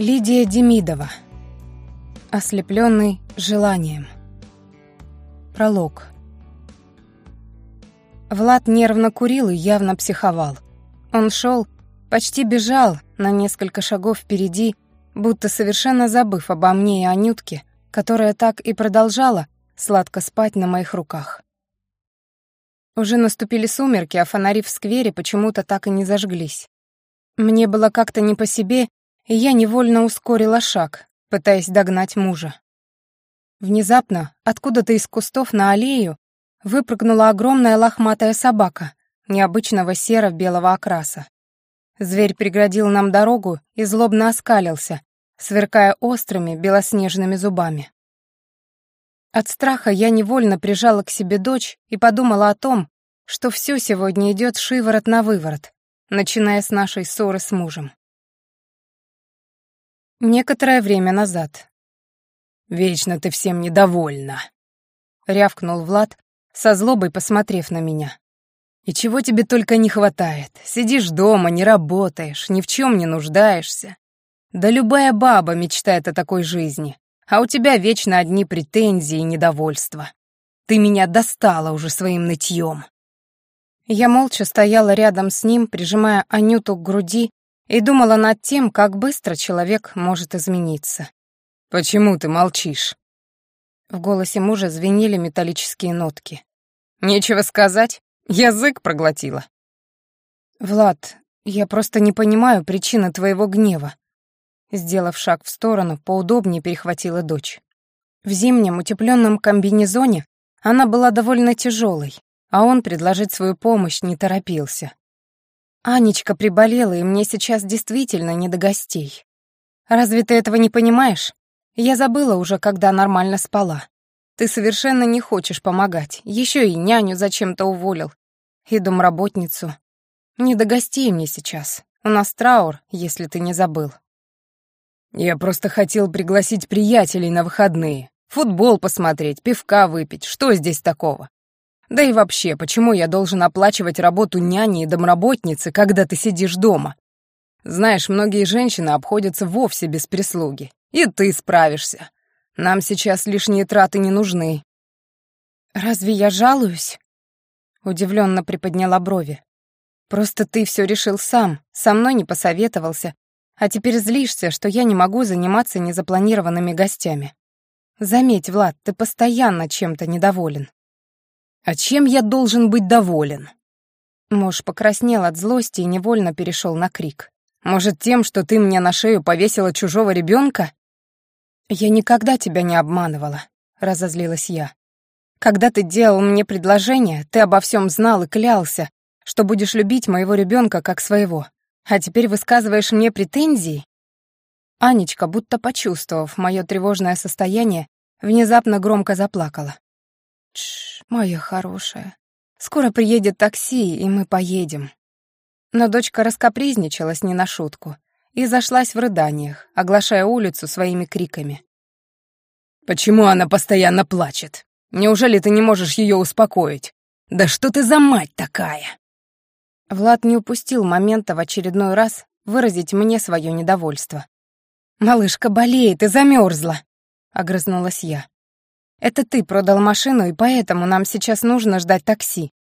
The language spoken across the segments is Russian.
Лидия Демидова. Ослепленный желанием. Пролог. Влад нервно курил и явно психовал. Он шел, почти бежал на несколько шагов впереди, будто совершенно забыв обо мне и Анютке, которая так и продолжала сладко спать на моих руках. Уже наступили сумерки, а фонари в сквере почему-то так и не зажглись. Мне было как-то не по себе, и я невольно ускорила шаг, пытаясь догнать мужа. Внезапно, откуда-то из кустов на аллею, выпрыгнула огромная лохматая собака, необычного серо-белого окраса. Зверь преградил нам дорогу и злобно оскалился, сверкая острыми белоснежными зубами. От страха я невольно прижала к себе дочь и подумала о том, что все сегодня идет шиворот на выворот, начиная с нашей ссоры с мужем. Некоторое время назад. «Вечно ты всем недовольна», — рявкнул Влад, со злобой посмотрев на меня. «И чего тебе только не хватает? Сидишь дома, не работаешь, ни в чем не нуждаешься. Да любая баба мечтает о такой жизни, а у тебя вечно одни претензии и недовольства. Ты меня достала уже своим нытьем». Я молча стояла рядом с ним, прижимая Анюту к груди и думала над тем, как быстро человек может измениться. «Почему ты молчишь?» В голосе мужа звенели металлические нотки. «Нечего сказать, язык проглотила». «Влад, я просто не понимаю причины твоего гнева». Сделав шаг в сторону, поудобнее перехватила дочь. В зимнем утепленном комбинезоне она была довольно тяжелой, а он предложить свою помощь не торопился. Анечка приболела, и мне сейчас действительно не до гостей. Разве ты этого не понимаешь? Я забыла уже, когда нормально спала. Ты совершенно не хочешь помогать. Еще и няню зачем-то уволил. И домработницу. Не до гостей мне сейчас. У нас траур, если ты не забыл. Я просто хотел пригласить приятелей на выходные. Футбол посмотреть, пивка выпить. Что здесь такого? Да и вообще, почему я должен оплачивать работу няни и домработницы, когда ты сидишь дома? Знаешь, многие женщины обходятся вовсе без прислуги. И ты справишься. Нам сейчас лишние траты не нужны. Разве я жалуюсь? Удивленно приподняла брови. Просто ты все решил сам, со мной не посоветовался, а теперь злишься, что я не могу заниматься незапланированными гостями. Заметь, Влад, ты постоянно чем-то недоволен. А чем я должен быть доволен? Муж покраснел от злости и невольно перешел на крик. Может, тем, что ты мне на шею повесила чужого ребенка? Я никогда тебя не обманывала, разозлилась я. Когда ты делал мне предложение, ты обо всем знал и клялся, что будешь любить моего ребенка как своего. А теперь высказываешь мне претензии? Анечка, будто почувствовав мое тревожное состояние, внезапно громко заплакала. Тш, моя хорошая. Скоро приедет такси, и мы поедем. Но дочка раскопризничалась не на шутку и зашлась в рыданиях, оглашая улицу своими криками. «Почему она постоянно плачет? Неужели ты не можешь ее успокоить? Да что ты за мать такая?» Влад не упустил момента в очередной раз выразить мне свое недовольство. «Малышка болеет и замерзла», — огрызнулась я. Это ты продал машину, и поэтому нам сейчас нужно ждать такси.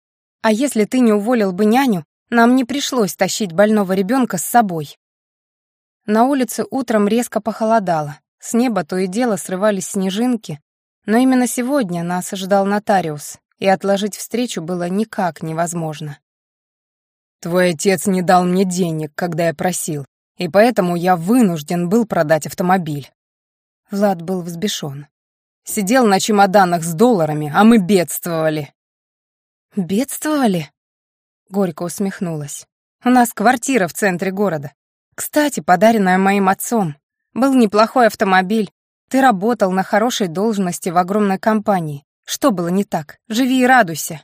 А если ты не уволил бы няню, нам не пришлось тащить больного ребенка с собой. На улице утром резко похолодало. С неба то и дело срывались снежинки. Но именно сегодня нас ожидал нотариус, и отложить встречу было никак невозможно. «Твой отец не дал мне денег, когда я просил, и поэтому я вынужден был продать автомобиль». Влад был взбешен. Сидел на чемоданах с долларами, а мы бедствовали». «Бедствовали?» Горько усмехнулась. «У нас квартира в центре города. Кстати, подаренная моим отцом. Был неплохой автомобиль. Ты работал на хорошей должности в огромной компании. Что было не так? Живи и радуйся».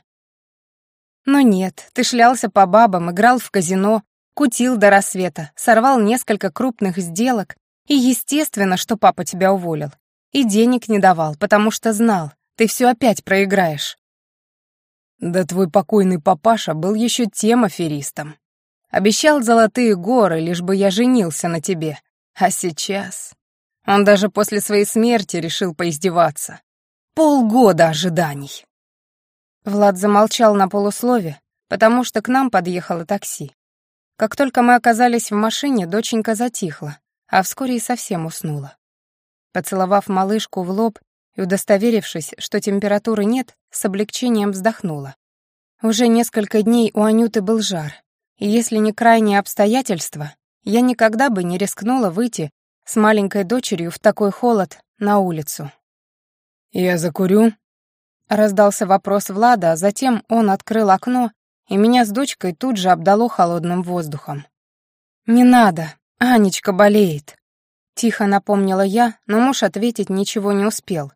Но нет, ты шлялся по бабам, играл в казино, кутил до рассвета, сорвал несколько крупных сделок, и естественно, что папа тебя уволил. И денег не давал, потому что знал, ты все опять проиграешь. Да твой покойный папаша был еще тем аферистом. Обещал золотые горы, лишь бы я женился на тебе. А сейчас... Он даже после своей смерти решил поиздеваться. Полгода ожиданий. Влад замолчал на полуслове, потому что к нам подъехало такси. Как только мы оказались в машине, доченька затихла, а вскоре и совсем уснула. Поцеловав малышку в лоб и удостоверившись, что температуры нет, с облегчением вздохнула. Уже несколько дней у Анюты был жар, и если не крайние обстоятельства, я никогда бы не рискнула выйти с маленькой дочерью в такой холод на улицу. «Я закурю?» Раздался вопрос Влада, а затем он открыл окно, и меня с дочкой тут же обдало холодным воздухом. «Не надо, Анечка болеет», — тихо напомнила я, но муж ответить ничего не успел,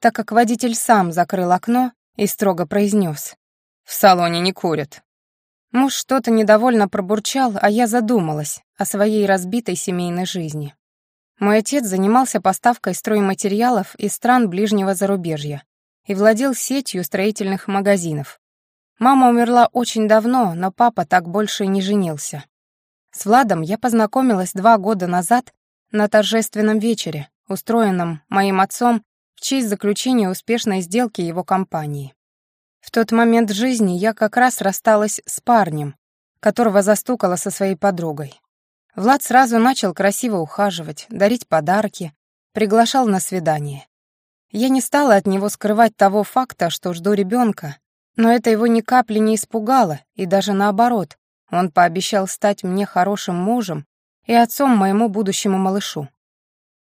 так как водитель сам закрыл окно и строго произнес: «В салоне не курят». Муж что-то недовольно пробурчал, а я задумалась о своей разбитой семейной жизни. Мой отец занимался поставкой стройматериалов из стран ближнего зарубежья и владел сетью строительных магазинов. Мама умерла очень давно, но папа так больше и не женился. С Владом я познакомилась два года назад на торжественном вечере, устроенном моим отцом в честь заключения успешной сделки его компании. В тот момент жизни я как раз рассталась с парнем, которого застукала со своей подругой. Влад сразу начал красиво ухаживать, дарить подарки, приглашал на свидание. Я не стала от него скрывать того факта, что жду ребенка, но это его ни капли не испугало, и даже наоборот, он пообещал стать мне хорошим мужем и отцом моему будущему малышу.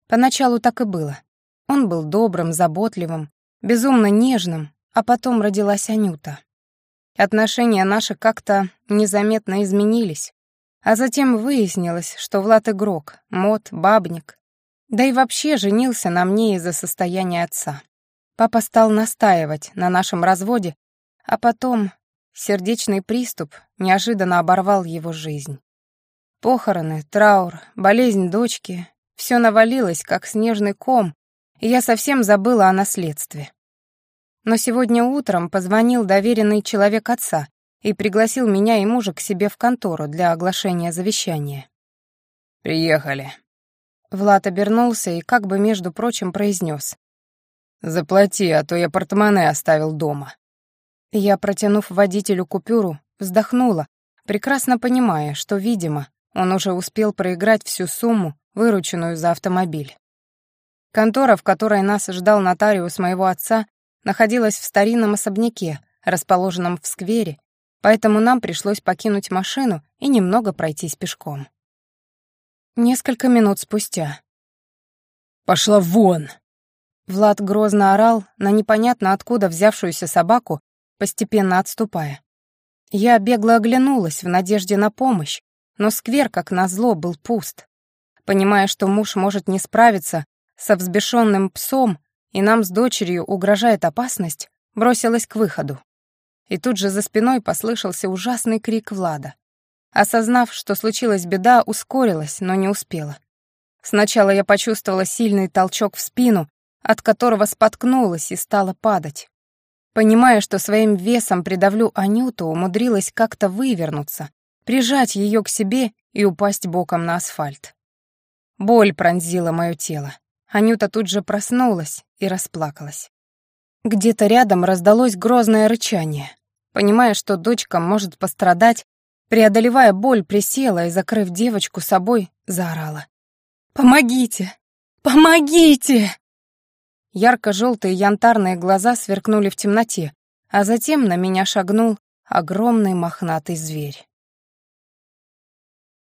Поначалу так и было. Он был добрым, заботливым, безумно нежным, а потом родилась Анюта. Отношения наши как-то незаметно изменились, а затем выяснилось, что Влад игрок, мод, бабник, да и вообще женился на мне из-за состояния отца. Папа стал настаивать на нашем разводе, а потом сердечный приступ неожиданно оборвал его жизнь. Похороны, траур, болезнь дочки — все навалилось, как снежный ком, и я совсем забыла о наследстве. Но сегодня утром позвонил доверенный человек отца и пригласил меня и мужа к себе в контору для оглашения завещания. «Приехали». Влад обернулся и как бы, между прочим, произнес. «Заплати, а то я портмоне оставил дома». Я, протянув водителю купюру, вздохнула, прекрасно понимая, что, видимо, он уже успел проиграть всю сумму, вырученную за автомобиль. Контора, в которой нас ждал нотариус моего отца, находилась в старинном особняке, расположенном в сквере, поэтому нам пришлось покинуть машину и немного пройтись пешком. Несколько минут спустя. «Пошла вон!» Влад грозно орал на непонятно откуда взявшуюся собаку, постепенно отступая. Я бегло оглянулась в надежде на помощь, но сквер, как назло, был пуст. Понимая, что муж может не справиться со взбешенным псом, и нам с дочерью угрожает опасность, бросилась к выходу. И тут же за спиной послышался ужасный крик Влада. Осознав, что случилась беда, ускорилась, но не успела. Сначала я почувствовала сильный толчок в спину, от которого споткнулась и стала падать. Понимая, что своим весом придавлю Анюту, умудрилась как-то вывернуться, прижать ее к себе и упасть боком на асфальт. Боль пронзила мое тело. Анюта тут же проснулась и расплакалась. Где-то рядом раздалось грозное рычание. Понимая, что дочка может пострадать, преодолевая боль, присела и, закрыв девочку собой, заорала. «Помогите! Помогите!» Ярко-желтые янтарные глаза сверкнули в темноте, а затем на меня шагнул огромный мохнатый зверь.